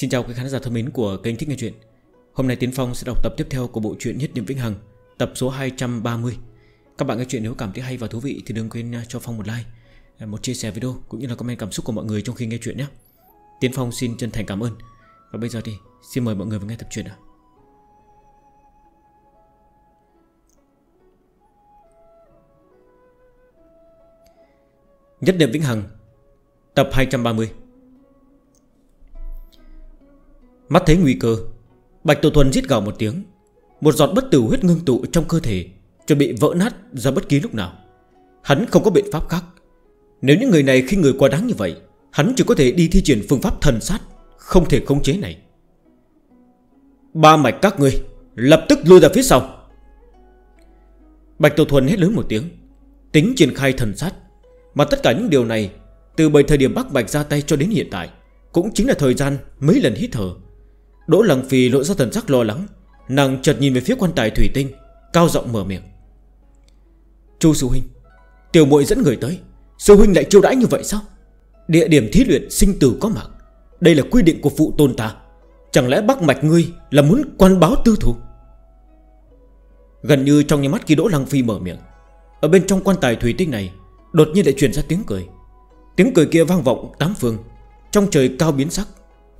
Xin chào quý khán giả thân mến của kênh Thích Nghe Chuyện. Hôm nay Tiến Phong sẽ đọc tập tiếp theo của bộ truyện Nhất Niệm Vĩnh Hằng, Tập số 230 Các bạn nghe chuyện nếu cảm thấy hay và thú vị thì đừng quên à, cho Phong một like à, Một chia sẻ video cũng như là comment cảm xúc của mọi người trong khi nghe chuyện nhé. Tiến Phong xin chân thành cảm ơn. Và bây giờ thì xin mời mọi người vào nghe tập truyện ạ. Nhất Niệm Vĩnh Hằng, Tập 230 Mắt thấy nguy cơ, Bạch Tổ Thuần giết gào một tiếng. Một giọt bất tử huyết ngưng tụ trong cơ thể, Chuẩn bị vỡ nát ra bất kỳ lúc nào. Hắn không có biện pháp khác. Nếu những người này khi người quá đáng như vậy, Hắn chỉ có thể đi thi triển phương pháp thần sát, Không thể khống chế này. Ba mạch các ngươi, Lập tức lui ra phía sau. Bạch Tổ Thuần hét lớn một tiếng, Tính triển khai thần sát. Mà tất cả những điều này, Từ bởi thời điểm Bắc Bạch ra tay cho đến hiện tại, Cũng chính là thời gian mấy lần hít thở. Đỗ Lăng Phi lộ ra thần sắc lo lắng. Nàng chợt nhìn về phía quan tài thủy tinh, Cao giọng mở miệng. Chu sư huynh, Tiểu muội dẫn người tới, Sư huynh lại chiêu đãi như vậy sao? Địa điểm thí luyện sinh tử có mạng, Đây là quy định của phụ tôn ta. Chẳng lẽ bác mạch ngươi là muốn quan báo tư thủ Gần như trong nhà mắt khi Đỗ Lăng Phi mở miệng, Ở bên trong quan tài thủy tinh này, Đột nhiên lại truyền ra tiếng cười. Tiếng cười kia vang vọng tám phương, Trong trời cao biến sắc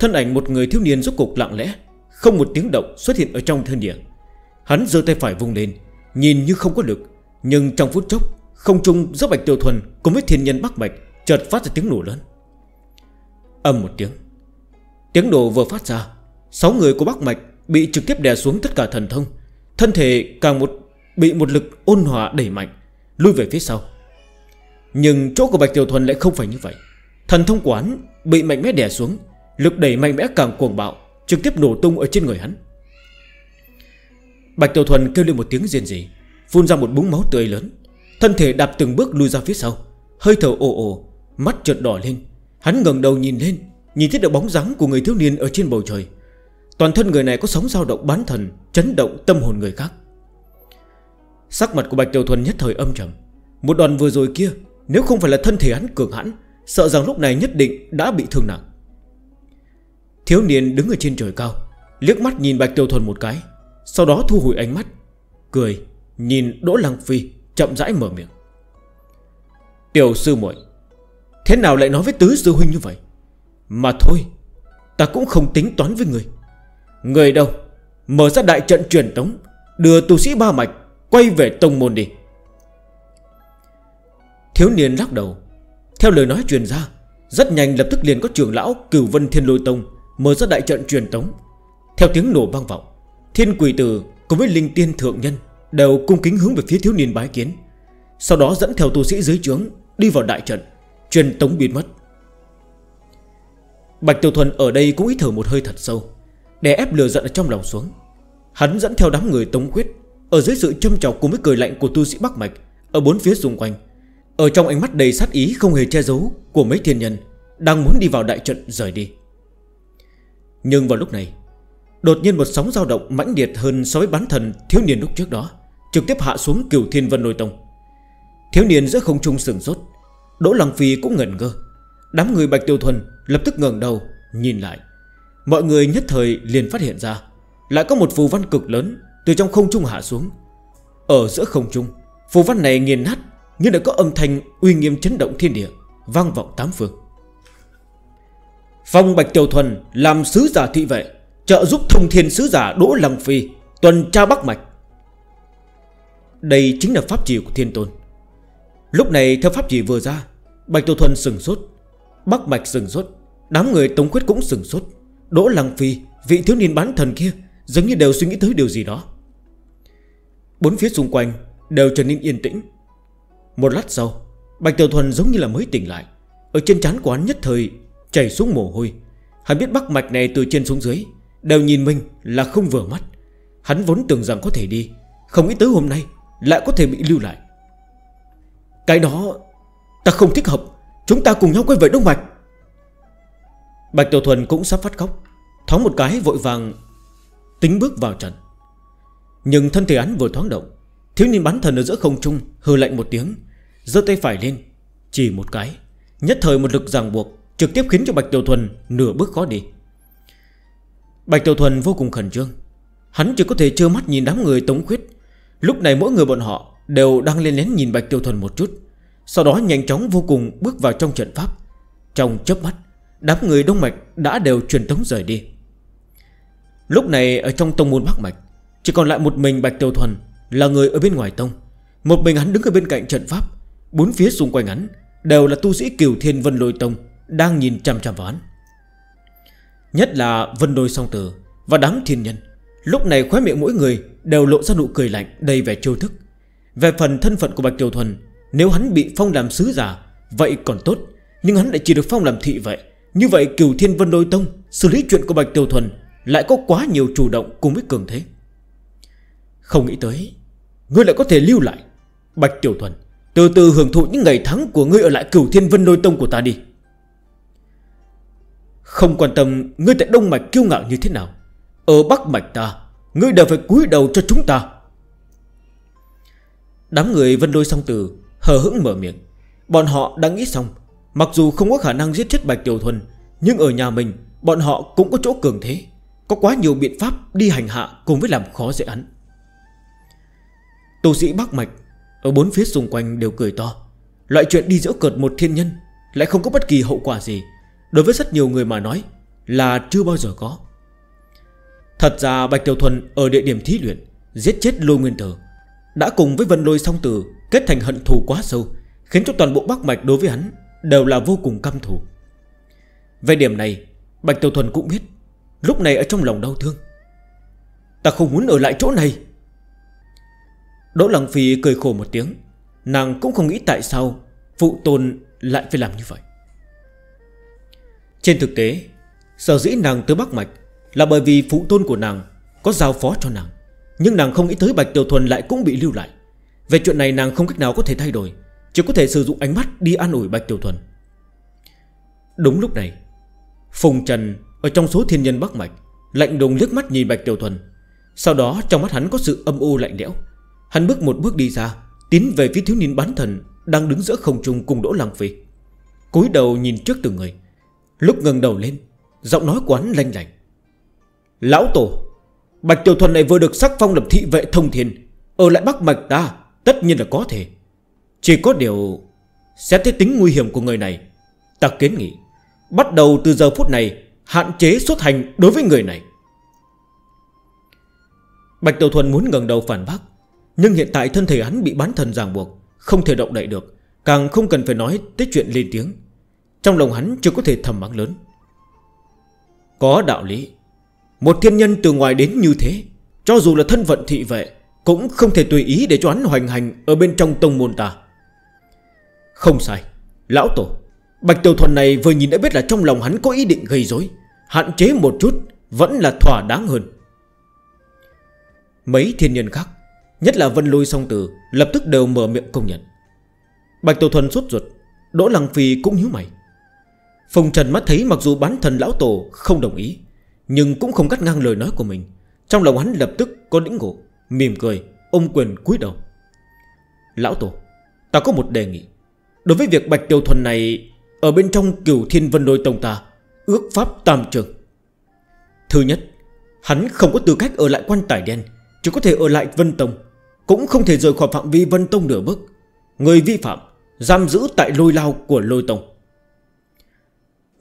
Thân ảnh một người thiếu niên rốt cục lặng lẽ, Không một tiếng động xuất hiện ở trong thân địa. Hắn dơ tay phải vung lên, Nhìn như không có lực, Nhưng trong phút chốc, Không trung giữa bạch tiêu thuần Cùng với thiên nhân bắc bạch Chợt phát ra tiếng nổ lớn. Âm một tiếng. Tiếng nổ vừa phát ra, Sáu người của bắc mạch Bị trực tiếp đè xuống tất cả thần thông. Thân thể càng một, bị một lực ôn hòa đẩy mạnh, Lui về phía sau. Nhưng chỗ của Bạch tiêu Thuần lại không phải như vậy. Thần thông quán bị mạnh mẽ đè xuống Lực đẩy mạnh mẽ càng cuồng bạo, Trực tiếp nổ tung ở trên người hắn. Bạch Tiểu Thuần kêu lên một tiếng riêng gì Phun ra một búng máu tươi lớn. Thân thể đạp từng bước lùi ra phía sau, Hơi thở ồ ồ, Mắt trượt đỏ lên. Hắn ngần đầu nhìn lên, Nhìn thấy được bóng dáng của người thiếu niên ở trên bầu trời. Toàn thân người này có sóng dao động bán thần, Chấn động tâm hồn người khác. Sắc mặt của Bạch Tiểu Thuần nhất thời âm trầm. Một đòn vừa rồi kia, Nếu không phải là thân thể hắn cường hãn, Sợ rằng lúc này nhất định đã bị thương nặng. Thiếu niên đứng ở trên trời cao, Liếc mắt nhìn Bạch Tiêu Thuần một cái, Sau đó thu hồi ánh mắt, Cười, nhìn Đỗ Lăng Phi Chậm rãi mở miệng. Tiểu sư muội, Thế nào lại nói với tứ sư huynh như vậy? Mà thôi, Ta cũng không tính toán với người. Người đâu? Mở ra đại trận truyền tống, Đưa tu sĩ ba mạch Quay về tông môn đi. Thiếu niên lắc đầu. Theo lời nói truyền ra, Rất nhanh lập tức liền có trưởng lão Cửu Vân Thiên Lôi Tông Mở ra đại trận truyền tống. Theo tiếng nổ vang vọng, Thiên quỷ tử cùng với linh tiên thượng nhân Đều cung kính hướng về phía thiếu niên bái kiến. Sau đó dẫn theo tu sĩ dưới trướng Đi vào đại trận, Truyền tống biến mất. Bạch Tiểu Thuần ở đây cũng ít thở một hơi thật sâu Để ép lừa giận ở trong lòng xuống. Hắn dẫn theo đám người tống quyết Ở dưới sự châm trọc cùng với cười lạnh của tu sĩ Bắc Mạch Ở bốn phía xung quanh. Ở trong ánh mắt đầy sát ý không hề che giấu Của mấy thiên nhân Đang muốn đi vào đại trận rời đi. Nhưng vào lúc này, Đột nhiên một sóng dao động mãnh liệt hơn so với bán thần thiếu niên lúc trước đó, Trực tiếp hạ xuống cửu thiên vân nội tông. Thiếu niên giữa không trung sừng sốt, Đỗ Lăng Phi cũng ngẩn ngơ. Đám người Bạch Tiêu Thuần lập tức ngờn đầu, Nhìn lại. Mọi người nhất thời liền phát hiện ra, Lại có một phù văn cực lớn Từ trong không trung hạ xuống. Ở giữa không trung, Phù văn này nghiền nát, Nhưng đã có âm thanh uy nghiêm chấn động thiên địa, Vang vọng tám phương. Phong Bạch Tiểu Thuần làm sứ giả thị vệ, Trợ giúp thông thiên sứ giả Đỗ Lăng Phi Tuần tra Bắc Mạch. Đây chính là pháp chỉ của thiên tôn. Lúc này, theo pháp chỉ vừa ra, Bạch Tiểu Thuần sừng sốt, Bắc Mạch sừng sốt, Đám người Tống Quyết cũng sừng sốt. Đỗ Lăng Phi, Vị thiếu niên bán thần kia Giống như đều suy nghĩ tới điều gì đó. Bốn phía xung quanh đều trở nên yên tĩnh. Một lát sau, Bạch Tiểu Thuần giống như là mới tỉnh lại, Ở trên trán của hắn nhất thời Chảy xuống mồ hôi. Hắn biết bắc mạch này từ trên xuống dưới, Đều nhìn mình là không vừa mắt. Hắn vốn tưởng rằng có thể đi, Không nghĩ tới hôm nay lại có thể bị lưu lại. Cái đó Ta không thích hợp, Chúng ta cùng nhau quay về Đông Mạch. Bạch Tiểu Thuần cũng sắp phát khóc Thóng một cái vội vàng Tính bước vào trận Nhưng thân thể án vừa thoáng động, Thiếu niên bắn thần ở giữa không trung hừ lạnh một tiếng, giơ tay phải lên, Chỉ một cái, Nhất thời một lực ràng buộc Trực tiếp khiến cho Bạch Tiểu Thuần nửa bước khó đi. Bạch Tiểu Thuần vô cùng khẩn trương. Hắn chỉ có thể trơ mắt nhìn đám người tống khuyết. Lúc này mỗi người bọn họ Đều đang lên lén nhìn Bạch Tiểu Thuần một chút. Sau đó nhanh chóng vô cùng bước vào trong trận pháp. Trong chớp mắt, Đám người Đông Mạch đã đều truyền tống rời đi. Lúc này ở trong tông môn Bắc Mạch, Chỉ còn lại một mình Bạch Tiểu Thuần Là người ở bên ngoài tông. Một mình hắn đứng ở bên cạnh trận pháp. Bốn phía xung quanh hắn Đều là tu sĩ Kiều Thiên Vân Lôi Tông. Đang nhìn chằm chằm vào hắn. Nhất là vân đôi song tử Và đám thiên nhân, Lúc này khóe miệng mỗi người đều lộ ra nụ cười lạnh Đầy vẻ trêu thức. Về phần thân phận của Bạch Tiểu Thuần, Nếu hắn bị phong làm sứ giả, Vậy còn tốt. Nhưng hắn lại chỉ được phong làm thị vậy Như vậy cửu thiên vân đôi tông Xử lý chuyện của Bạch Tiểu Thuần Lại có quá nhiều chủ động cùng với cường thế. Không nghĩ tới, Ngươi lại có thể lưu lại Bạch Tiểu Thuần. Từ từ hưởng thụ những ngày tháng của ngươi ở lại cửu thiên vân đôi tông của ta đi. Không quan tâm ngươi tại Đông Mạch kiêu ngạo như thế nào. Ở Bắc Mạch ta, Ngươi đều phải cúi đầu cho chúng ta. Đám người vân đôi song từ Hờ hững mở miệng. Bọn họ đã nghĩ xong, Mặc dù không có khả năng giết chết Bạch Tiểu Thuần, Nhưng ở nhà mình, Bọn họ cũng có chỗ cường thế, Có quá nhiều biện pháp đi hành hạ Cùng với làm khó dễ hắn. Tù sĩ Bắc Mạch, Ở bốn phía xung quanh đều cười to. Loại chuyện đi giữa cợt một thiên nhân Lại không có bất kỳ hậu quả gì Đối với rất nhiều người mà nói Là chưa bao giờ có. Thật ra Bạch Tiểu Thuần ở địa điểm thí luyện, Giết chết Lôi Nguyên Tử, Đã cùng với Vân Lôi Song Tử Kết thành hận thù quá sâu, Khiến cho toàn bộ Bắc Mạch đối với hắn Đều là vô cùng căm thù. Về điểm này, Bạch Tiểu Thuần cũng biết, Lúc này ở trong lòng đau thương. Ta không muốn ở lại chỗ này. Đỗ Lăng Phi cười khổ một tiếng, Nàng cũng không nghĩ tại sao Phụ tôn lại phải làm như vậy. Trên thực tế, Sở dĩ nàng tới Bắc Mạch Là bởi vì phụ tôn của nàng Có giao phó cho nàng. Nhưng nàng không nghĩ tới Bạch Tiểu Thuần lại cũng bị lưu lại. Về chuyện này nàng không cách nào có thể thay đổi, Chỉ có thể sử dụng ánh mắt đi an ủi Bạch Tiểu Thuần. Đúng lúc này, Phùng Trần ở trong số thiên nhân Bắc Mạch Lạnh đùng liếc mắt nhìn Bạch Tiểu Thuần. Sau đó trong mắt hắn có sự âm u lạnh lẽo. Hắn bước một bước đi ra, Tiến về phía thiếu niên bán thần Đang đứng giữa không trung cùng Đỗ Lăng Phi. Cúi đầu nhìn trước từng người. Lúc ngừng đầu lên, Giọng nói của hắn lanh lành Lão Tổ, Bạch Tiểu Thuần này vừa được sắc phong làm thị vệ thông thiên, Ở lại Bắc Mạch ta, Tất nhiên là có thể. Chỉ có điều, Xét thấy tính nguy hiểm của người này, Ta kiến nghị, Bắt đầu từ giờ phút này, Hạn chế xuất hành đối với người này. Bạch Tiểu Thuần muốn ngẩng đầu phản bác, Nhưng hiện tại thân thể hắn bị bán thần ràng buộc, Không thể động đậy được, Càng không cần phải nói tới chuyện lên tiếng. Trong lòng hắn chưa có thể thầm mắng lớn. Có đạo lý. Một thiên nhân từ ngoài đến như thế, Cho dù là thân vận thị vệ, Cũng không thể tùy ý để cho hắn hoành hành Ở bên trong tông môn ta. Không sai, Lão Tổ. Bạch Tiểu Thuần này vừa nhìn đã biết là trong lòng hắn có ý định gây rối, Hạn chế một chút Vẫn là thỏa đáng hơn. Mấy thiên nhân khác, Nhất là Vân Lôi Song Tử, Lập tức đều mở miệng công nhận. Bạch Tiểu Thuần suốt ruột, Đỗ Lăng Phi cũng nhíu mày. Phùng Trần mắt thấy mặc dù bán thần lão tổ không đồng ý, Nhưng cũng không cắt ngang lời nói của mình. Trong lòng hắn lập tức có lĩnh ngộ, Mỉm cười, ôm quyền cúi đầu. Lão tổ, Ta có một đề nghị. Đối với việc Bạch Tiêu Thuần này Ở bên trong cửu thiên vân đôi tông ta, Ước pháp tam trường. Thứ nhất, Hắn không có tư cách ở lại quan tải đen, Chỉ có thể ở lại Vân Tông, Cũng không thể rời khỏi phạm vi Vân Tông nửa bước. Người vi phạm Giam giữ tại lôi lao của lôi tông.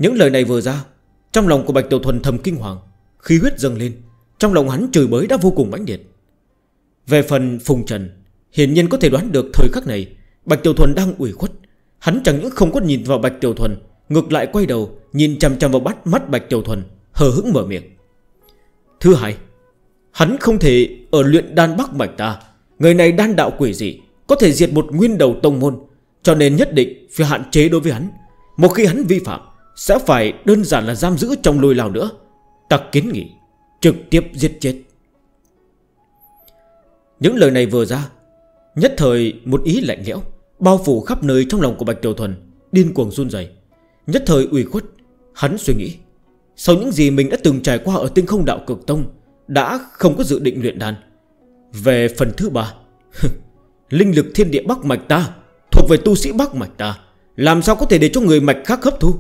Những lời này vừa ra, Trong lòng của Bạch Tiểu Thuần thầm kinh hoàng Khi huyết dâng lên, Trong lòng hắn chửi bới đã vô cùng mãnh liệt. Về phần Phùng Trần, Hiển nhiên có thể đoán được thời khắc này, Bạch Tiểu Thuần đang ủy khuất. Hắn chẳng những không có nhìn vào Bạch Tiểu Thuần, Ngược lại quay đầu, Nhìn chằm chằm vào bắt mắt Bạch Tiểu Thuần, Hờ hững mở miệng. Thứ hai Hắn không thể ở luyện đan bắc mạch ta. Người này đan đạo quỷ dị, Có thể diệt một nguyên đầu tông môn, Cho nên nhất định phải hạn chế đối với hắn. Một khi hắn vi phạm sẽ phải đơn giản là giam giữ trong lôi lào nữa. Ta kiến nghị, Trực tiếp giết chết. Những lời này vừa ra, Nhất thời một ý lạnh lẽo Bao phủ khắp nơi trong lòng của Bạch Tiểu Thuần, Điên cuồng run dày Nhất thời ủy khuất, Hắn suy nghĩ, Sau những gì mình đã từng trải qua ở tinh không đạo cực tông, Đã không có dự định luyện đàn Về phần thứ ba, Linh lực thiên địa Bắc Mạch ta, Thuộc về tu sĩ Bắc Mạch ta, Làm sao có thể để cho người Mạch khác hấp thu?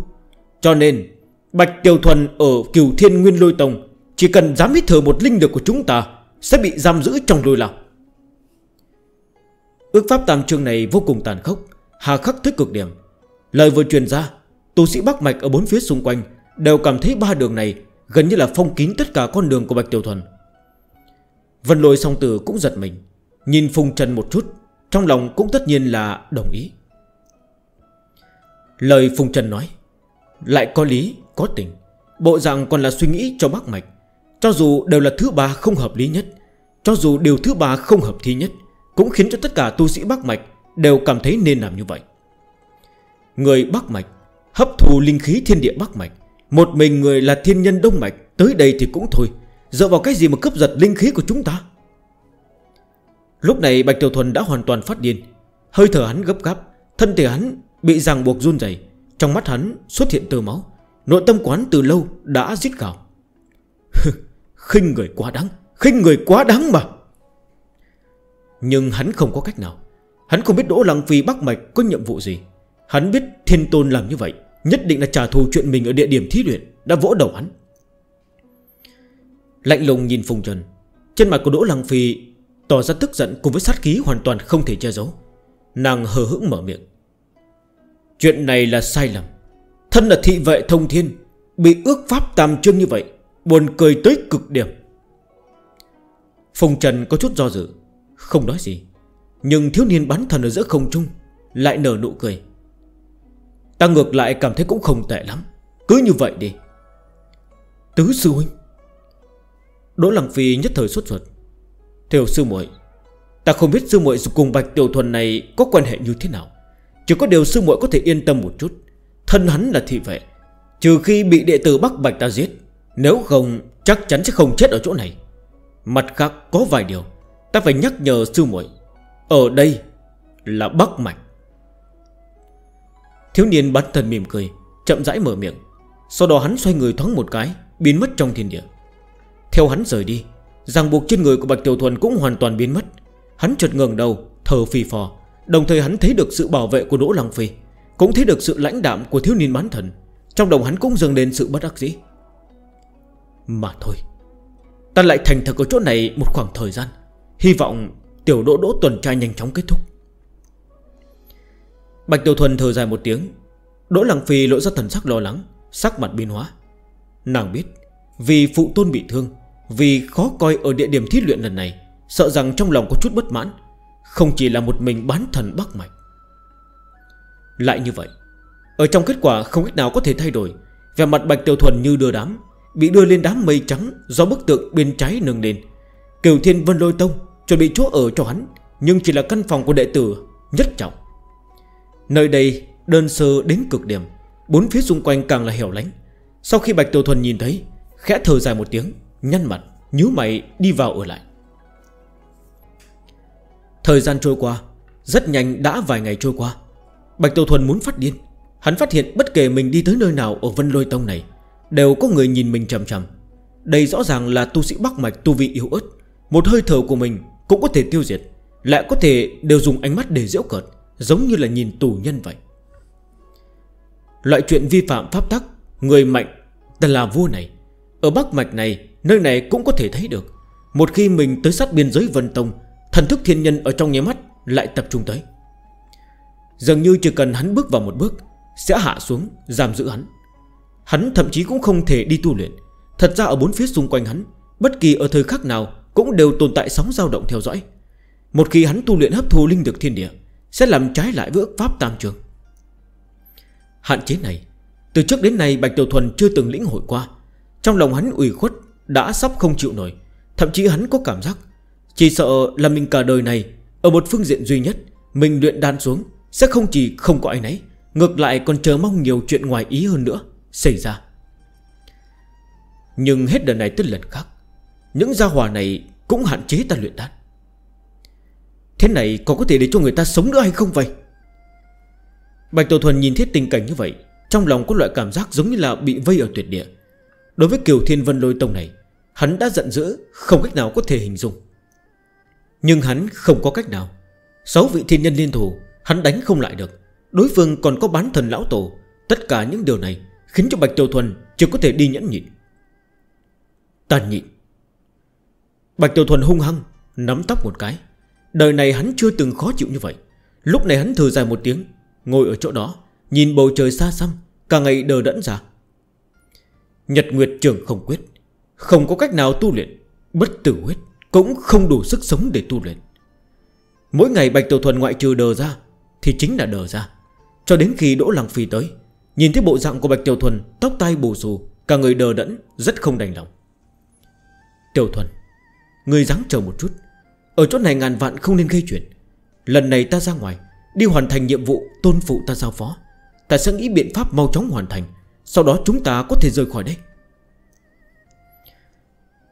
Cho nên, Bạch Tiểu Thuần ở cửu thiên nguyên lôi tông Chỉ cần dám hít thở một linh lực của chúng ta, Sẽ bị giam giữ trong lôi lạc. Ước pháp tam trương này vô cùng tàn khốc, Hà khắc thức cực điểm. Lời vừa truyền ra, Tu sĩ Bắc Mạch ở bốn phía xung quanh Đều cảm thấy ba đường này Gần như là phong kín tất cả con đường của Bạch Tiểu Thuần. Vân lôi song tử cũng giật mình, Nhìn Phùng Trần một chút, Trong lòng cũng tất nhiên là đồng ý. Lời Phùng Trần nói lại có lý, có tình. Bộ dạng còn là suy nghĩ cho bác mạch. Cho dù đều là thứ ba không hợp lý nhất Cho dù điều thứ ba không hợp thi nhất Cũng khiến cho tất cả tu sĩ bác mạch Đều cảm thấy nên làm như vậy. Người bác mạch Hấp thù linh khí thiên địa bác mạch Một mình người là thiên nhân đông mạch Tới đây thì cũng thôi Dựa vào cái gì mà cướp giật linh khí của chúng ta? Lúc này Bạch Tiểu Thuần đã hoàn toàn phát điên. Hơi thở hắn gấp gáp Thân thể hắn bị ràng buộc run dày trong mắt hắn xuất hiện tơ máu, Nội tâm quán từ lâu đã giết gạo khinh người quá đáng, khinh người quá đáng mà. Nhưng hắn không có cách nào. Hắn không biết Đỗ Lăng Phi, Bắc Mạch có nhiệm vụ gì. Hắn biết Thiên Tôn làm như vậy, Nhất định là trả thù chuyện mình ở địa điểm thí luyện, Đã vỗ đầu hắn. Lạnh lùng nhìn Phùng Trần, Trên mặt của Đỗ Lăng Phi Tỏ ra tức giận cùng với sát khí hoàn toàn không thể che giấu. Nàng hờ hững mở miệng. Chuyện này là sai lầm. Thân là thị vệ thông thiên, Bị ước pháp tam chương như vậy, Buồn cười tới cực điểm. Phùng Trần có chút do dự, Không nói gì. Nhưng thiếu niên bắn thần ở giữa không trung Lại nở nụ cười. Ta ngược lại cảm thấy cũng không tệ lắm, Cứ như vậy đi. Tứ sư huynh. Đỗ Lăng Phi nhất thời xuất ruột. Theo sư muội, Ta không biết sư muội cùng Bạch Tiểu Thuần này Có quan hệ như thế nào. Chỉ có điều sư muội có thể yên tâm một chút. Thân hắn là thị vệ. Trừ khi bị đệ tử Bắc Bạch ta giết, Nếu không, chắc chắn sẽ không chết ở chỗ này. Mặt khác, có vài điều, Ta phải nhắc nhở sư muội. Ở đây là Bắc Mạch. Thiếu niên bắn thần mỉm cười, Chậm rãi mở miệng. Sau đó hắn xoay người thoáng một cái, Biến mất trong thiên địa. Theo hắn rời đi, Ràng buộc trên người của Bạch Tiểu Thuần cũng hoàn toàn biến mất. Hắn chợt ngừng đầu, Thở phì phò. Đồng thời hắn thấy được sự bảo vệ của Đỗ Lăng Phi, Cũng thấy được sự lãnh đạm của thiếu niên bán thần. Trong đồng hắn cũng dâng lên sự bất ắc dĩ. Mà thôi, Ta lại thành thật ở chỗ này một khoảng thời gian. Hy vọng tiểu đỗ đỗ tuần trai nhanh chóng kết thúc. Bạch Tiểu Thuần thở dài một tiếng. Đỗ Lăng Phi lộ ra thần sắc lo lắng, Sắc mặt biên hóa. Nàng biết, Vì phụ tôn bị thương, Vì khó coi ở địa điểm thí luyện lần này, Sợ rằng trong lòng có chút bất mãn. Không chỉ là một mình bán thần Bắc Mạch. Lại như vậy Ở trong kết quả không cách nào có thể thay đổi Về mặt Bạch Tiểu Thuần như đưa đám Bị đưa lên đám mây trắng Do bức tượng bên trái nâng lên. Kiều Thiên Vân Lôi Tông Chuẩn bị chỗ ở cho hắn Nhưng chỉ là căn phòng của đệ tử nhất trọng. Nơi đây đơn sơ đến cực điểm Bốn phía xung quanh càng là hẻo lánh. Sau khi Bạch Tiểu Thuần nhìn thấy Khẽ thở dài một tiếng Nhăn mặt, nhú mày đi vào ở lại. Thời gian trôi qua, Rất nhanh đã vài ngày trôi qua. Bạch Tiểu Thuần muốn phát điên. Hắn phát hiện bất kể mình đi tới nơi nào ở Vân Lôi Tông này, Đều có người nhìn mình chầm chầm Đây rõ ràng là tu sĩ Bắc Mạch tu vị yếu ớt. Một hơi thở của mình cũng có thể tiêu diệt, Lại có thể đều dùng ánh mắt để dễ cợt, Giống như là nhìn tù nhân vậy. Loại chuyện vi phạm pháp tắc, Người mạnh tần là vua này. Ở Bắc Mạch này, Nơi này cũng có thể thấy được. Một khi mình tới sát biên giới Vân Tông Thần thức thiên nhân ở trong nháy mắt Lại tập trung tới. Dường như chỉ cần hắn bước vào một bước, Sẽ hạ xuống, giam giữ hắn. Hắn thậm chí cũng không thể đi tu luyện. Thật ra ở bốn phía xung quanh hắn, Bất kỳ ở thời khắc nào Cũng đều tồn tại sóng dao động theo dõi. Một khi hắn tu luyện hấp thu linh được thiên địa, Sẽ làm trái lại với ước pháp tam trường. Hạn chế này, Từ trước đến nay Bạch Tiểu Thuần chưa từng lĩnh hội qua. Trong lòng hắn ủy khuất Đã sắp không chịu nổi, Thậm chí hắn có cảm giác chỉ sợ là mình cả đời này, Ở một phương diện duy nhất, Mình luyện đan xuống, Sẽ không chỉ không có ai nấy, Ngược lại còn chờ mong nhiều chuyện ngoài ý hơn nữa Xảy ra. Nhưng hết đợt này tới lần khác, Những gia hòa này cũng hạn chế ta luyện đan. Thế này còn có thể để cho người ta sống nữa hay không vậy? Bạch Tổ Thuần nhìn thấy tình cảnh như vậy, Trong lòng có loại cảm giác giống như là bị vây ở tuyệt địa. Đối với Kiều Thiên Vân Lôi Tông này, Hắn đã giận dữ, Không cách nào có thể hình dung. Nhưng hắn không có cách nào. Sáu vị thiên nhân liên thủ, Hắn đánh không lại được. Đối phương còn có bán thần lão tổ. Tất cả những điều này Khiến cho Bạch Tiểu Thuần chưa có thể đi nhẫn nhịn. Tàn nhịn Bạch Tiểu Thuần hung hăng, Nắm tóc một cái. Đời này hắn chưa từng khó chịu như vậy. Lúc này hắn thử dài một tiếng, Ngồi ở chỗ đó, Nhìn bầu trời xa xăm, Cả ngày đờ đẫn ra. Nhật Nguyệt trường không quyết, Không có cách nào tu luyện, Bất tử huyết. Cũng không đủ sức sống để tu luyện. Mỗi ngày Bạch Tiểu Thuần ngoại trừ đờ ra, Thì chính là đờ ra. Cho đến khi Đỗ Lăng Phi tới, Nhìn thấy bộ dạng của Bạch Tiểu Thuần, Tóc tai bù xù, Cả người đờ đẫn, rất không đành lòng. Tiểu Thuần Người ráng chờ một chút. Ở chỗ này ngàn vạn không nên gây chuyện. Lần này ta ra ngoài, Đi hoàn thành nhiệm vụ tôn phụ ta giao phó. Ta sẽ nghĩ biện pháp mau chóng hoàn thành, Sau đó chúng ta có thể rời khỏi đây.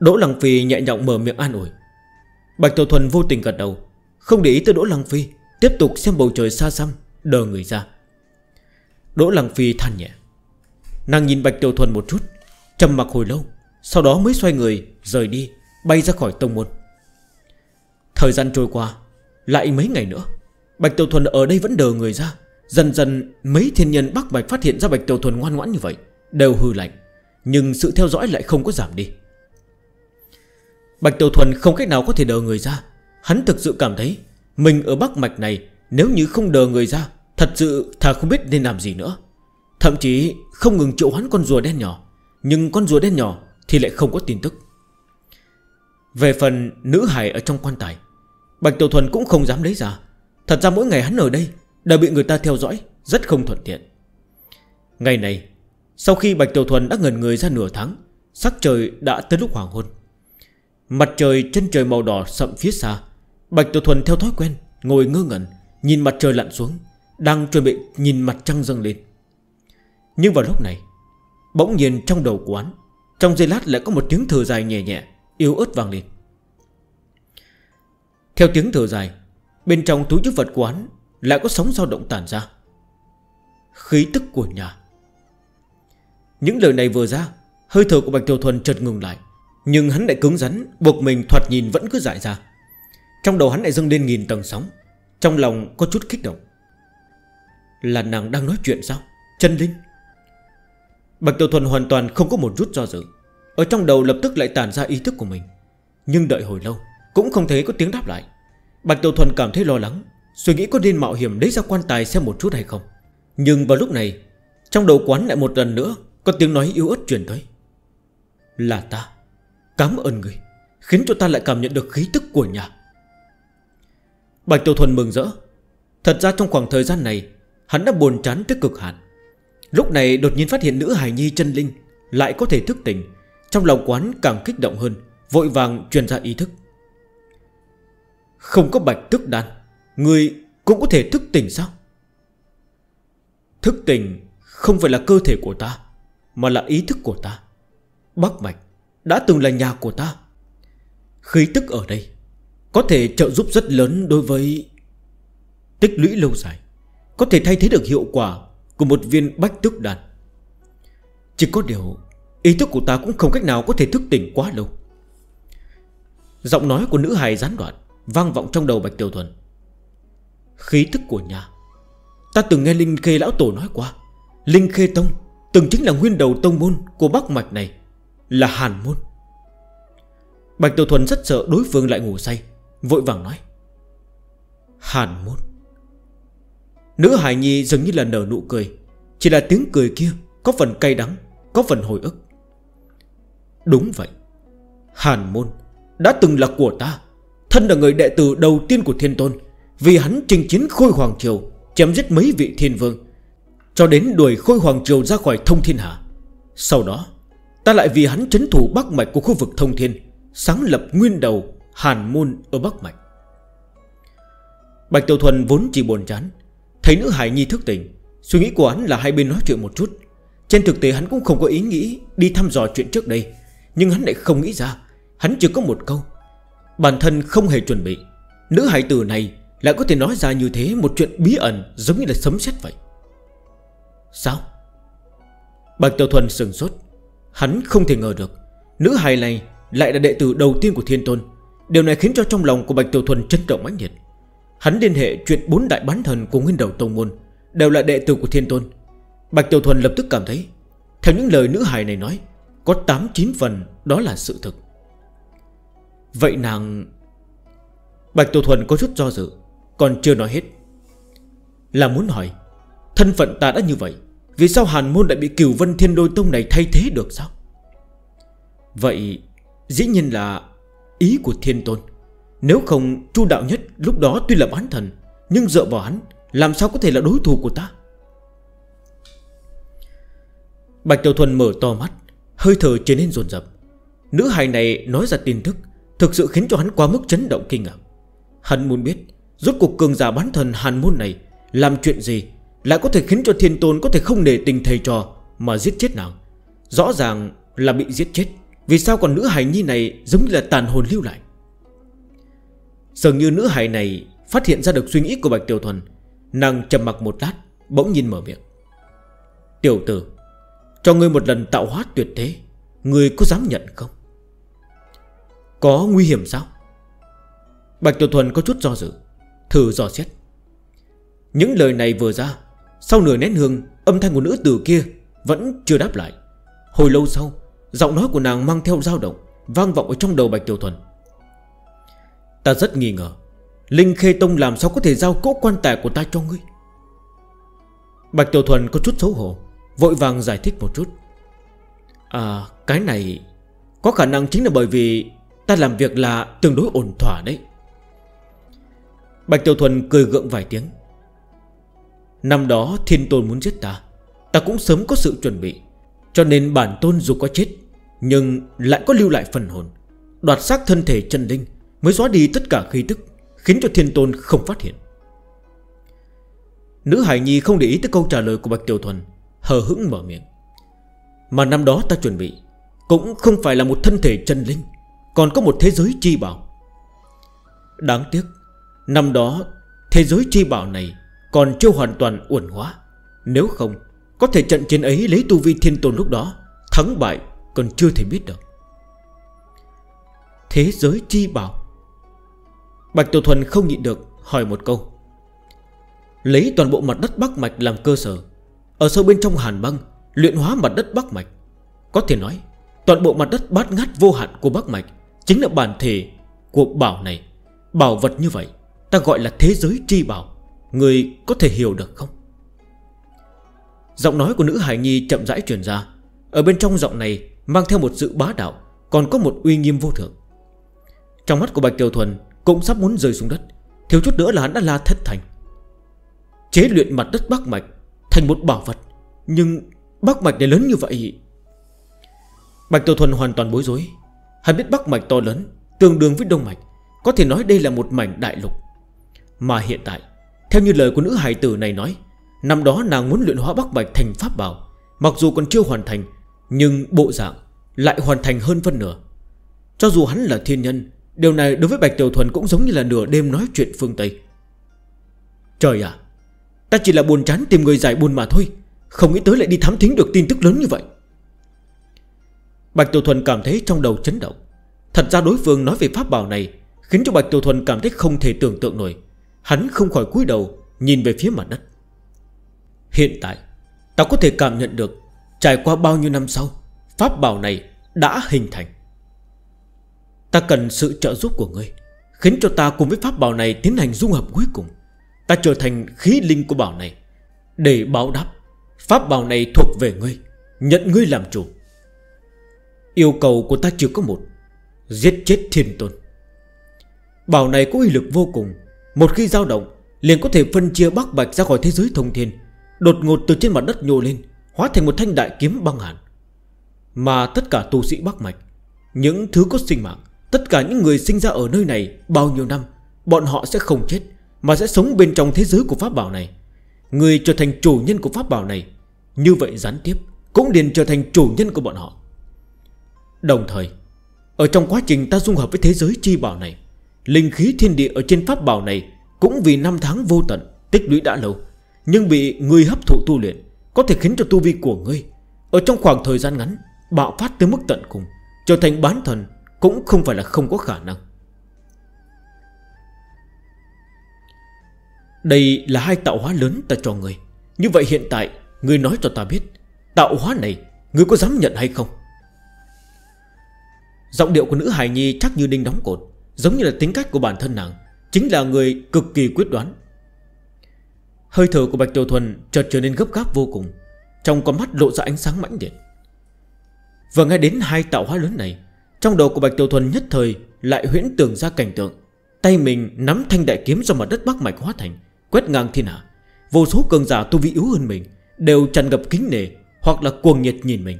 Đỗ Lăng Phi nhẹ nhọng mở miệng an ủi. Bạch Tiểu Thuần vô tình gật đầu, Không để ý tới Đỗ Lăng Phi, Tiếp tục xem bầu trời xa xăm, Đờ người ra. Đỗ Lăng Phi than nhẹ. Nàng nhìn Bạch Tiểu Thuần một chút, trầm mặc hồi lâu, Sau đó mới xoay người, rời đi, Bay ra khỏi tông môn. Thời gian trôi qua, Lại mấy ngày nữa, Bạch Tiểu Thuần ở đây vẫn đờ người ra. Dần dần, mấy thiên nhân Bắc Bạch phát hiện ra Bạch Tiểu Thuần ngoan ngoãn như vậy, Đều hư lạnh, Nhưng sự theo dõi lại không có giảm đi. Bạch Tiểu Thuần không cách nào có thể đờ người ra. Hắn thực sự cảm thấy Mình ở Bắc Mạch này Nếu như không đờ người ra, Thật sự thà không biết nên làm gì nữa. Thậm chí không ngừng triệu hắn con rùa đen nhỏ, Nhưng con rùa đen nhỏ thì lại không có tin tức. Về phần nữ hải ở trong quan tài, Bạch Tiểu Thuần cũng không dám lấy ra. Thật ra mỗi ngày hắn ở đây Đều bị người ta theo dõi, Rất không thuận tiện. Ngày này, Sau khi Bạch Tiểu Thuần đã ngần người ra nửa tháng, Sắc trời đã tới lúc hoàng hôn. Mặt trời, chân trời màu đỏ sậm phía xa. Bạch Tiểu Thuần theo thói quen, Ngồi ngơ ngẩn, Nhìn mặt trời lặn xuống, Đang chuẩn bị nhìn mặt trăng dâng lên. Nhưng vào lúc này, Bỗng nhiên trong đầu của hắn, Trong giây lát lại có một tiếng thở dài nhẹ nhẹ, Yếu ớt vang lên. Theo tiếng thở dài, Bên trong túi chức vật của hắn Lại có sóng dao động tản ra. Khí tức của nhà. Những lời này vừa ra, Hơi thở của Bạch Tiểu Thuần chợt ngừng lại. Nhưng hắn lại cứng rắn, Buộc mình thoạt nhìn vẫn cứ dại ra. Trong đầu hắn lại dâng lên nghìn tầng sóng, Trong lòng có chút kích động. Là nàng đang nói chuyện sao? Chân Linh. Bạch Tiểu Thuần hoàn toàn không có một chút do dự. Ở trong đầu lập tức lại tàn ra ý thức của mình. Nhưng đợi hồi lâu, Cũng không thấy có tiếng đáp lại. Bạch Tiểu Thuần cảm thấy lo lắng, Suy nghĩ có nên mạo hiểm lấy ra quan tài xem một chút hay không. Nhưng vào lúc này, Trong đầu quán lại một lần nữa Có tiếng nói yếu ớt truyền tới. Là ta. Cảm ơn người, Khiến cho ta lại cảm nhận được khí tức của nhà. Bạch Tiểu Thuần mừng rỡ. Thật ra trong khoảng thời gian này, Hắn đã buồn chán tới cực hạn. Lúc này đột nhiên phát hiện nữ hài nhi chân linh Lại có thể thức tỉnh, Trong lòng quán càng kích động hơn, Vội vàng truyền ra ý thức. Không có bạch tức đan, Người cũng có thể thức tỉnh sao? Thức tỉnh không phải là cơ thể của ta, Mà là ý thức của ta. Bắc mạch đã từng là nhà của ta. Khí tức ở đây Có thể trợ giúp rất lớn đối với Tích lũy lâu dài, Có thể thay thế được hiệu quả Của một viên bách tức đàn Chỉ có điều, Ý thức của ta cũng không cách nào có thể thức tỉnh quá lâu. Giọng nói của nữ hài gián đoạn Vang vọng trong đầu Bạch Tiểu Thuần. Khí tức của nhà. Ta từng nghe Linh Khê Lão Tổ nói qua. Linh Khê Tông Từng chính là nguyên đầu tông môn của bắc mạch này. Là Hàn Môn. Bạch Tiểu Thuần rất sợ đối phương lại ngủ say, Vội vàng nói, Hàn Môn. Nữ Hải Nhi dường như là nở nụ cười, Chỉ là tiếng cười kia Có phần cay đắng, Có phần hồi ức. Đúng vậy, Hàn Môn Đã từng là của ta, Thân là người đệ tử đầu tiên của Thiên Tôn, Vì hắn trình chiến khôi hoàng triều, Chém giết mấy vị thiên vương, Cho đến đuổi khôi hoàng triều ra khỏi thông thiên hạ Sau đó Ta lại vì hắn trấn thủ Bắc Mạch của khu vực thông thiên, Sáng lập nguyên đầu Hàn Môn ở Bắc Mạch. Bạch Tiểu Thuần vốn chỉ buồn chán, Thấy nữ Hải Nhi thức tỉnh, Suy nghĩ của hắn là hai bên nói chuyện một chút. Trên thực tế hắn cũng không có ý nghĩ Đi thăm dò chuyện trước đây, Nhưng hắn lại không nghĩ ra, Hắn chỉ có một câu, Bản thân không hề chuẩn bị. Nữ hải tử này lại có thể nói ra như thế Một chuyện bí ẩn giống như là sấm xét vậy. Sao? Bạch Tiểu Thuần sừng sốt. Hắn không thể ngờ được, Nữ hài này lại là đệ tử đầu tiên của thiên tôn. Điều này khiến cho trong lòng của Bạch Tiểu Thuần chấn động mãnh nhiệt Hắn liên hệ chuyện bốn đại bán thần của nguyên đầu Tông Môn, Đều là đệ tử của thiên tôn. Bạch Tiểu Thuần lập tức cảm thấy, Theo những lời nữ hài này nói, Có 8-9 phần đó là sự thực. Vậy nàng, Bạch Tiểu Thuần có chút do dự, Còn chưa nói hết. Là muốn hỏi, Thân phận ta đã như vậy vì sao Hàn Môn lại bị cửu vân thiên đôi tông này thay thế được sao? Vậy, dĩ nhiên là ý của thiên tôn. Nếu không, chu đạo nhất lúc đó tuy là bán thần, Nhưng dựa vào hắn, Làm sao có thể là đối thủ của ta? Bạch Tiểu Thuần mở to mắt, Hơi thở trở nên dồn rập. Nữ hài này nói ra tin tức, Thực sự khiến cho hắn quá mức chấn động kinh ngạc. Hắn muốn biết, Rốt cuộc cường giả bán thần Hàn Môn này Làm chuyện gì? Lại có thể khiến cho thiên tôn có thể không để tình thầy trò Mà giết chết nàng. Rõ ràng là bị giết chết. Vì sao còn nữ hài nhi này giống như là tàn hồn lưu lại? Dường như nữ hài này Phát hiện ra được suy nghĩ của Bạch Tiểu Thuần, Nàng trầm mặc một lát, Bỗng nhìn mở miệng. Tiểu tử, Cho ngươi một lần tạo hóa tuyệt thế, Ngươi có dám nhận không? Có nguy hiểm sao? Bạch Tiểu Thuần có chút do dự, Thử dò xét. Những lời này vừa ra sau nửa nén hương, Âm thanh của nữ tử kia Vẫn chưa đáp lại. Hồi lâu sau, Giọng nói của nàng mang theo dao động, Vang vọng ở trong đầu Bạch Tiểu Thuần. Ta rất nghi ngờ, Linh Khê Tông làm sao có thể giao cỗ quan tài của ta cho ngươi? Bạch Tiểu Thuần có chút xấu hổ, Vội vàng giải thích một chút. À cái này Có khả năng chính là bởi vì Ta làm việc là tương đối ổn thỏa đấy. Bạch Tiểu Thuần cười gượng vài tiếng. Năm đó thiên tôn muốn giết ta Ta cũng sớm có sự chuẩn bị. Cho nên bản tôn dù có chết, Nhưng lại có lưu lại phần hồn, Đoạt xác thân thể chân linh Mới xóa đi tất cả khí tức, Khiến cho thiên tôn không phát hiện. Nữ Hải Nhi không để ý tới câu trả lời của Bạch Tiểu Thuần, Hờ hững mở miệng. Mà năm đó ta chuẩn bị, Cũng không phải là một thân thể chân linh, Còn có một thế giới chi bảo. Đáng tiếc, Năm đó thế giới chi bảo này còn chưa hoàn toàn uẩn hóa. Nếu không, Có thể trận chiến ấy lấy tu vi thiên tôn lúc đó, Thắng bại còn chưa thể biết được. Thế giới chi bảo. Bạch Tổ Thuần không nhịn được Hỏi một câu. Lấy toàn bộ mặt đất Bắc Mạch làm cơ sở. Ở sâu bên trong hàn băng, Luyện hóa mặt đất Bắc Mạch. Có thể nói, Toàn bộ mặt đất bát ngát vô hạn của Bắc Mạch Chính là bản thể của bảo này. Bảo vật như vậy, Ta gọi là thế giới tri bảo. Người có thể hiểu được không? Giọng nói của nữ Hải Nhi chậm rãi truyền ra. Ở bên trong giọng này Mang theo một sự bá đạo, Còn có một uy nghiêm vô thượng. Trong mắt của Bạch Tiểu Thuần Cũng sắp muốn rơi xuống đất. Thiếu chút nữa là hắn đã la thất thành. Chế luyện mặt đất Bắc Mạch Thành một bảo vật, Nhưng Bắc Mạch này lớn như vậy. Bạch Tiểu Thuần hoàn toàn bối rối. Hắn biết Bắc Mạch to lớn, Tương đương với Đông Mạch, Có thể nói đây là một mảnh đại lục. Mà hiện tại theo như lời của nữ hải tử này nói Năm đó nàng muốn luyện hóa Bắc Bạch thành pháp bảo Mặc dù còn chưa hoàn thành Nhưng bộ dạng lại hoàn thành hơn phân nửa. Cho dù hắn là thiên nhân Điều này đối với Bạch Tiểu Thuần cũng giống như là nửa đêm nói chuyện phương Tây. Trời ạ à, Ta chỉ là buồn chán tìm người giải buồn mà thôi Không nghĩ tới lại đi thám thính được tin tức lớn như vậy. Bạch Tiểu Thuần cảm thấy trong đầu chấn động. Thật ra đối phương nói về pháp bảo này Khiến cho Bạch Tiểu Thuần cảm thấy không thể tưởng tượng nổi. Hắn không khỏi cúi đầu, Nhìn về phía mặt đất. Hiện tại, Ta có thể cảm nhận được Trải qua bao nhiêu năm sau, Pháp bảo này đã hình thành. Ta cần sự trợ giúp của ngươi, Khiến cho ta cùng với pháp bảo này tiến hành dung hợp cuối cùng. Ta trở thành khí linh của bảo này, Để báo đáp, Pháp bảo này thuộc về ngươi, Nhận ngươi làm chủ. Yêu cầu của ta chỉ có một, Giết chết thiên tôn. Bảo này có uy lực vô cùng một khi dao động, Liền có thể phân chia bác bạch ra khỏi thế giới thông thiên, Đột ngột từ trên mặt đất nhô lên, Hóa thành một thanh đại kiếm băng hẳn Mà tất cả tu sĩ bác mạch, Những thứ có sinh mạng, Tất cả những người sinh ra ở nơi này Bao nhiêu năm, Bọn họ sẽ không chết, Mà sẽ sống bên trong thế giới của pháp bảo này. Người trở thành chủ nhân của pháp bảo này, Như vậy gián tiếp, Cũng liền trở thành chủ nhân của bọn họ. Đồng thời, Ở trong quá trình ta dung hợp với thế giới chi bảo này Linh khí thiên địa ở trên pháp bảo này Cũng vì năm tháng vô tận Tích lũy đã lâu, Nhưng bị người hấp thụ tu luyện Có thể khiến cho tu vi của ngươi Ở trong khoảng thời gian ngắn Bạo phát tới mức tận cùng, Trở thành bán thần Cũng không phải là không có khả năng. Đây là hai tạo hóa lớn ta cho người Như vậy hiện tại Người nói cho ta biết, Tạo hóa này Người có dám nhận hay không? Giọng điệu của nữ hài nhi chắc như đinh đóng cột. Giống như là tính cách của bản thân nàng, Chính là người cực kỳ quyết đoán. Hơi thở của Bạch Tiểu Thuần chợt trở nên gấp gáp vô cùng, Trong con mắt lộ ra ánh sáng mãnh liệt. Vừa nghe đến hai tạo hóa lớn này, Trong đầu của Bạch Tiểu Thuần nhất thời Lại huyễn tưởng ra cảnh tượng. Tay mình nắm thanh đại kiếm do mặt đất Bắc Mạch hóa thành, Quét ngang thiên hạ. Vô số cường giả tu vi yếu hơn mình Đều tràn gặp kính nề Hoặc là cuồng nhiệt nhìn mình.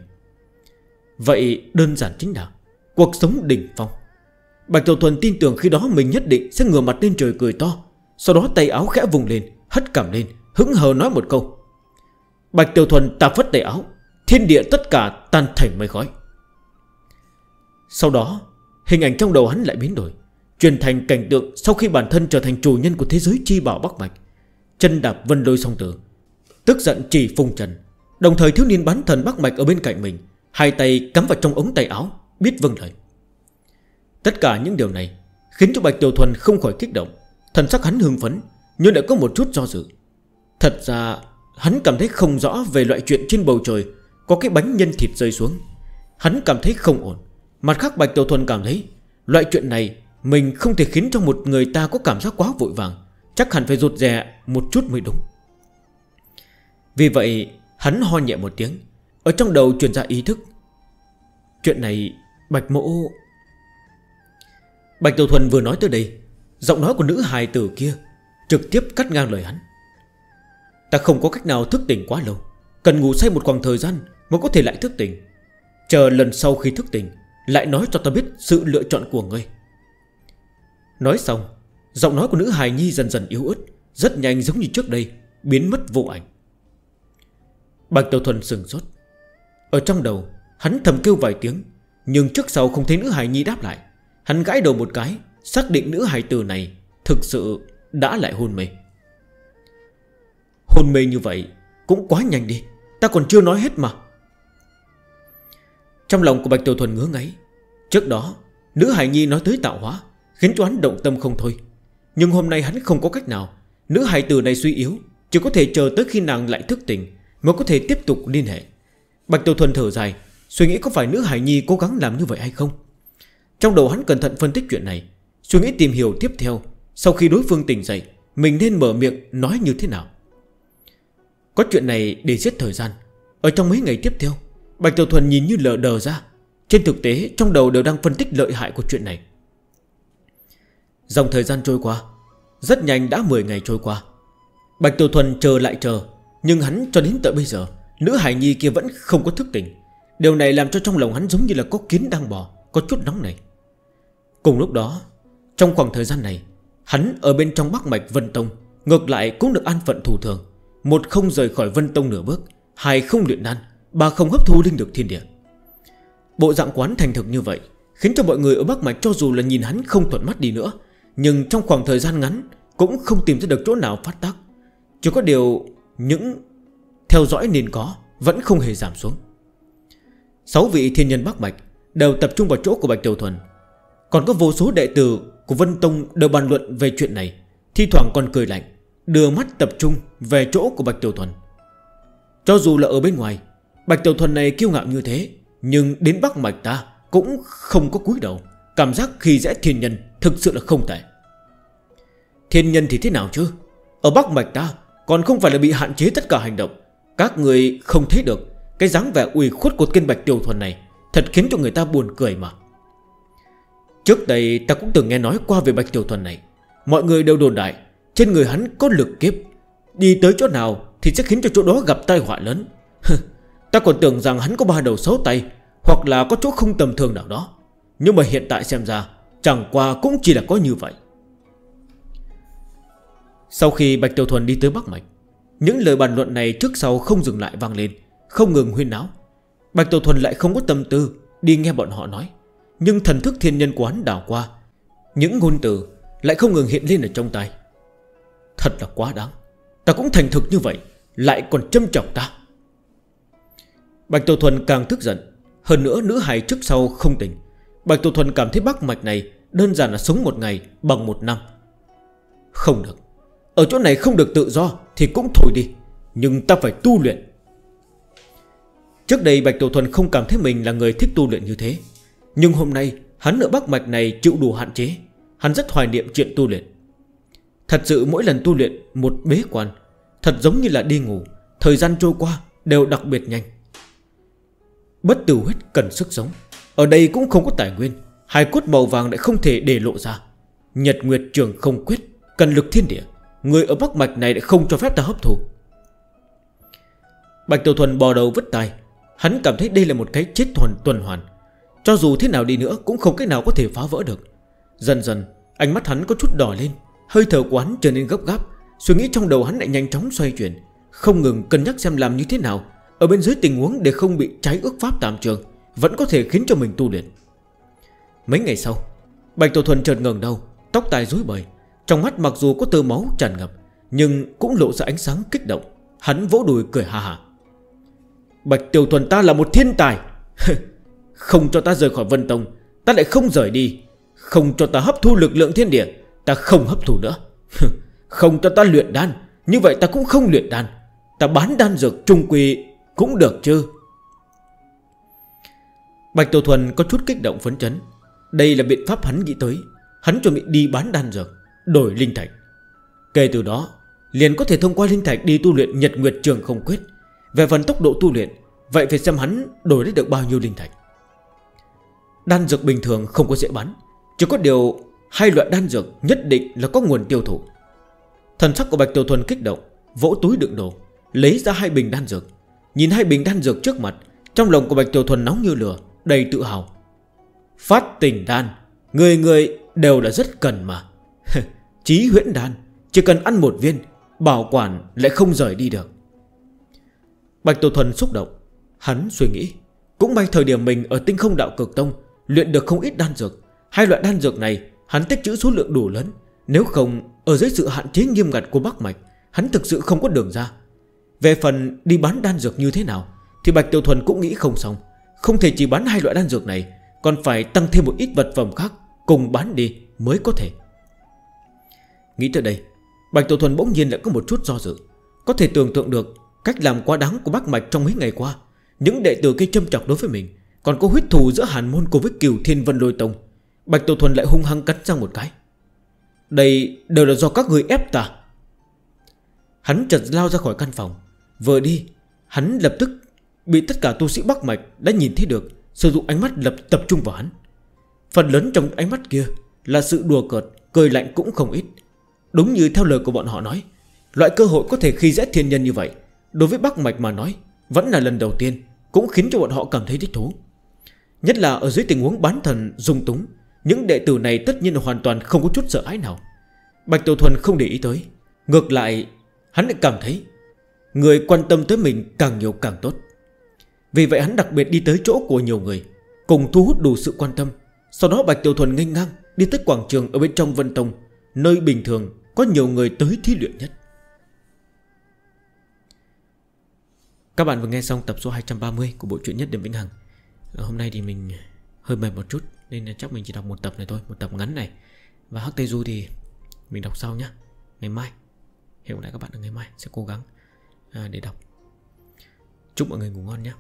Vậy đơn giản chính là Cuộc sống đỉnh phong. Bạch Tiểu Thuần tin tưởng khi đó mình nhất định sẽ ngửa mặt lên trời cười to. Sau đó tay áo khẽ vùng lên, Hất cảm lên Hứng hờ nói một câu. Bạch Tiểu Thuần tạp phất tay áo, Thiên địa tất cả tan thành mây khói. Sau đó, Hình ảnh trong đầu hắn lại biến đổi Truyền thành cảnh tượng sau khi bản thân trở thành chủ nhân của thế giới chi bảo Bắc Mạch. Chân đạp vân đôi song tử, Tức giận chỉ phung trần, Đồng thời thiếu niên bán thần Bắc Mạch ở bên cạnh mình, Hai tay cắm vào trong ống tay áo, Biết vâng lời. Tất cả những điều này Khiến cho Bạch Tiểu Thuần không khỏi kích động. Thần sắc hắn hưng phấn, Nhưng lại có một chút do dự. Thật ra, hắn cảm thấy không rõ về loại chuyện trên bầu trời Có cái bánh nhân thịt rơi xuống. Hắn cảm thấy không ổn. Mặt khác, Bạch Tiểu Thuần cảm thấy Loại chuyện này mình không thể khiến cho một người ta có cảm giác quá vội vàng. Chắc hẳn phải rụt rè một chút mới đúng. Vì vậy, hắn ho nhẹ một tiếng. Ở trong đầu truyền ra ý thức. Chuyện này, Bạch Mộ Bạch Tiểu Thuần vừa nói tới đây, Giọng nói của nữ hài tử kia Trực tiếp cắt ngang lời hắn. Ta không có cách nào thức tỉnh quá lâu, Cần ngủ say một khoảng thời gian Mới có thể lại thức tỉnh. Chờ lần sau khi thức tỉnh, Lại nói cho ta biết sự lựa chọn của ngươi. Nói xong, Giọng nói của nữ hài nhi dần dần yếu ớt, Rất nhanh giống như trước đây, Biến mất vô ảnh. Bạch Tiểu Thuần sừng sốt. Ở trong đầu, hắn thầm kêu vài tiếng, Nhưng trước sau không thấy nữ hài nhi đáp lại. Hắn gãi đầu một cái, Xác định nữ hài tử này Thực sự đã lại hôn mê. Hôn mê như vậy Cũng quá nhanh đi, Ta còn chưa nói hết mà. Trong lòng của Bạch Tiểu Thuần ngứa ngáy, Trước đó, Nữ hài nhi nói tới tạo hóa, Khiến cho hắn động tâm không thôi. Nhưng hôm nay hắn không có cách nào, Nữ hài tử này suy yếu, Chỉ có thể chờ tới khi nàng lại thức tỉnh Mới có thể tiếp tục liên hệ. Bạch Tiểu Thuần thở dài, Suy nghĩ có phải nữ hài nhi cố gắng làm như vậy hay không? Trong đầu hắn cẩn thận phân tích chuyện này, Suy nghĩ tìm hiểu tiếp theo, Sau khi đối phương tỉnh dậy, Mình nên mở miệng nói như thế nào. Có chuyện này để giết thời gian. Ở trong mấy ngày tiếp theo, Bạch Tiểu Thuần nhìn như lờ đờ ra. Trên thực tế, trong đầu đều đang phân tích lợi hại của chuyện này. Dòng thời gian trôi qua, Rất nhanh đã 10 ngày trôi qua. Bạch Tiểu Thuần chờ lại chờ, Nhưng hắn cho đến tận bây giờ, Nữ hải nhi kia vẫn không có thức tỉnh. Điều này làm cho trong lòng hắn giống như là có kiến đang bò, Có chút nóng này Cùng lúc đó, Trong khoảng thời gian này, Hắn ở bên trong Bắc Mạch Vân Tông, Ngược lại cũng được an phận thủ thường. Một không rời khỏi Vân Tông nửa bước, Hai không luyện đan, Ba không hấp thu linh được thiên địa. Bộ dạng quán thành thực như vậy, Khiến cho mọi người ở Bắc Mạch cho dù là nhìn hắn không thuận mắt đi nữa, Nhưng trong khoảng thời gian ngắn Cũng không tìm ra được chỗ nào phát tác. Chỉ có điều những Theo dõi nên có, Vẫn không hề giảm xuống. Sáu vị thiên nhân Bắc Mạch Đều tập trung vào chỗ của Bạch Tiểu Thuần còn có vô số đệ tử của Vân Tông đều bàn luận về chuyện này. Thi thoảng còn cười lạnh, Đưa mắt tập trung về chỗ của Bạch Tiểu Thuần. Cho dù là ở bên ngoài, Bạch Tiểu Thuần này kiêu ngạo như thế, Nhưng đến Bắc Mạch ta Cũng không có cúi đầu. Cảm giác khi dễ thiên nhân thực sự là không tệ. Thiên nhân thì thế nào chứ? Ở Bắc Mạch ta Còn không phải là bị hạn chế tất cả hành động. Các người không thấy được Cái dáng vẻ ủy khuất của kinh Bạch Tiểu Thuần này. Thật khiến cho người ta buồn cười mà. Trước đây ta cũng từng nghe nói qua về Bạch Tiểu Thuần này. Mọi người đều đồn đại, Trên người hắn có lực kiếp. Đi tới chỗ nào thì sẽ khiến cho chỗ đó gặp tai họa lớn. Ta còn tưởng rằng hắn có ba đầu xấu tay, Hoặc là có chỗ không tầm thường nào đó. Nhưng mà hiện tại xem ra, Chẳng qua cũng chỉ là có như vậy. Sau khi Bạch Tiểu Thuần đi tới Bắc Mạch, Những lời bàn luận này trước sau không dừng lại vang lên, Không ngừng huyên náo. Bạch Tiểu Thuần lại không có tâm tư Đi nghe bọn họ nói. Nhưng thần thức thiên nhân của hắn đảo qua, Những ngôn từ lại không ngừng hiện lên ở trong tay Thật là quá đáng, Ta cũng thành thực như vậy, Lại còn châm trọng ta. Bạch Tổ Thuần càng tức giận, Hơn nữa nữ hài trước sau không tỉnh. Bạch Tổ Thuần cảm thấy bác mạch này Đơn giản là sống một ngày bằng một năm. Không được, Ở chỗ này không được tự do Thì cũng thôi đi, Nhưng ta phải tu luyện. Trước đây Bạch Tổ Thuần không cảm thấy mình là người thích tu luyện như thế. Nhưng hôm nay, hắn ở Bắc Mạch này chịu đủ hạn chế. Hắn rất hoài niệm chuyện tu luyện. Thật sự mỗi lần tu luyện một bế quan, Thật giống như là đi ngủ. Thời gian trôi qua đều đặc biệt nhanh. Bất tử huyết cần sức sống. Ở đây cũng không có tài nguyên. Hai cốt màu vàng lại không thể để lộ ra. Nhật Nguyệt Trường không quyết, Cần lực thiên địa. Người ở Bắc Mạch này lại không cho phép ta hấp thụ. Bạch Tiểu Thuần bò đầu vứt tay Hắn cảm thấy đây là một cái chết thuần tuần hoàn. Cho dù thế nào đi nữa cũng không cái nào có thể phá vỡ được. Dần dần, ánh mắt hắn có chút đỏ lên, Hơi thở của hắn trở nên gấp gáp, Suy nghĩ trong đầu hắn lại nhanh chóng xoay chuyển, Không ngừng cân nhắc xem làm như thế nào, Ở bên dưới tình huống để không bị trái ước pháp tạm trường, Vẫn có thể khiến cho mình tu luyện. Mấy ngày sau, Bạch Tổ Thuần chợt ngừng đầu, Tóc tai rối bời, Trong mắt mặc dù có tơ máu tràn ngập, Nhưng cũng lộ ra ánh sáng kích động. Hắn vỗ đùi cười ha ha Bạch Tiểu Thuần ta là một thiên tài. Không cho ta rời khỏi Vân Tông, Ta lại không rời đi. Không cho ta hấp thu lực lượng thiên địa, Ta không hấp thu nữa. Không cho ta luyện đan, Như vậy ta cũng không luyện đan. Ta bán đan dược trung quy cũng được chứ. Bạch Tiểu Thuần có chút kích động phấn chấn. Đây là biện pháp hắn nghĩ tới. Hắn chuẩn bị đi bán đan dược, Đổi linh thạch. Kể từ đó, Liền có thể thông qua linh thạch đi tu luyện nhật nguyệt trường không quyết. Về phần tốc độ tu luyện, Vậy phải xem hắn đổi được bao nhiêu linh thạch. Đan dược bình thường không có dễ bán. Chỉ có điều hai loại đan dược nhất định là có nguồn tiêu thụ. Thần sắc của Bạch Tiểu Thuần kích động, Vỗ túi đựng đồ, Lấy ra hai bình đan dược. Nhìn hai bình đan dược trước mặt, Trong lòng của Bạch Tiểu Thuần nóng như lửa, Đầy tự hào. Phát tình đan, Người người đều là rất cần mà. Chí huyễn đan, Chỉ cần ăn một viên, Bảo quản lại không rời đi được. Bạch Tiểu Thuần xúc động, Hắn suy nghĩ, Cũng may thời điểm mình ở tinh không đạo cực tông Luyện được không ít đan dược. Hai loại đan dược này, hắn tích trữ số lượng đủ lớn. Nếu không, ở dưới sự hạn chế nghiêm ngặt của Bắc Mạch, Hắn thực sự không có đường ra. Về phần đi bán đan dược như thế nào, Thì Bạch Tiểu Thuần cũng nghĩ không xong. Không thể chỉ bán hai loại đan dược này, Còn phải tăng thêm một ít vật phẩm khác Cùng bán đi mới có thể. Nghĩ tới đây, Bạch Tiểu Thuần bỗng nhiên lại có một chút do dự. Có thể tưởng tượng được Cách làm quá đáng của Bắc Mạch trong mấy ngày qua. Những đệ tử cây châm chọc đối với mình còn có huyết thù giữa hàn môn cùng với cửu thiên vân lôi tông. Bạch Tổ Thuần lại hung hăng cắn ra một cái. Đây đều là do các người ép ta. Hắn chật lao ra khỏi căn phòng. Vừa đi Hắn lập tức Bị tất cả tu sĩ Bắc Mạch đã nhìn thấy được Sử dụng ánh mắt lập tập trung vào hắn. Phần lớn trong ánh mắt kia Là sự đùa cợt, cười lạnh cũng không ít. Đúng như theo lời của bọn họ nói Loại cơ hội có thể khi dễ thiên nhân như vậy Đối với Bắc Mạch mà nói Vẫn là lần đầu tiên Cũng khiến cho bọn họ cảm thấy thích thú. Nhất là ở dưới tình huống bán thần, dung túng, Những đệ tử này tất nhiên hoàn toàn không có chút sợ ái nào. Bạch Tiểu Thuần không để ý tới. Ngược lại, hắn lại cảm thấy Người quan tâm tới mình càng nhiều càng tốt. Vì vậy hắn đặc biệt đi tới chỗ của nhiều người, Cùng thu hút đủ sự quan tâm. Sau đó Bạch Tiểu Thuần nganh ngang, Đi tới quảng trường ở bên trong Vân Tông, Nơi bình thường có nhiều người tới thí luyện nhất. Các bạn vừa nghe xong tập số 230 của bộ truyện nhất Điểm Vĩnh Hằng. Ờ, hôm nay thì mình hơi mệt một chút, Nên chắc mình chỉ đọc một tập này thôi, Một tập ngắn này. Và Hắc Tê Du thì mình đọc sau nhá. Ngày mai. Hẹn lại các bạn ở ngày mai. Sẽ cố gắng à, để đọc. Chúc mọi người ngủ ngon nhé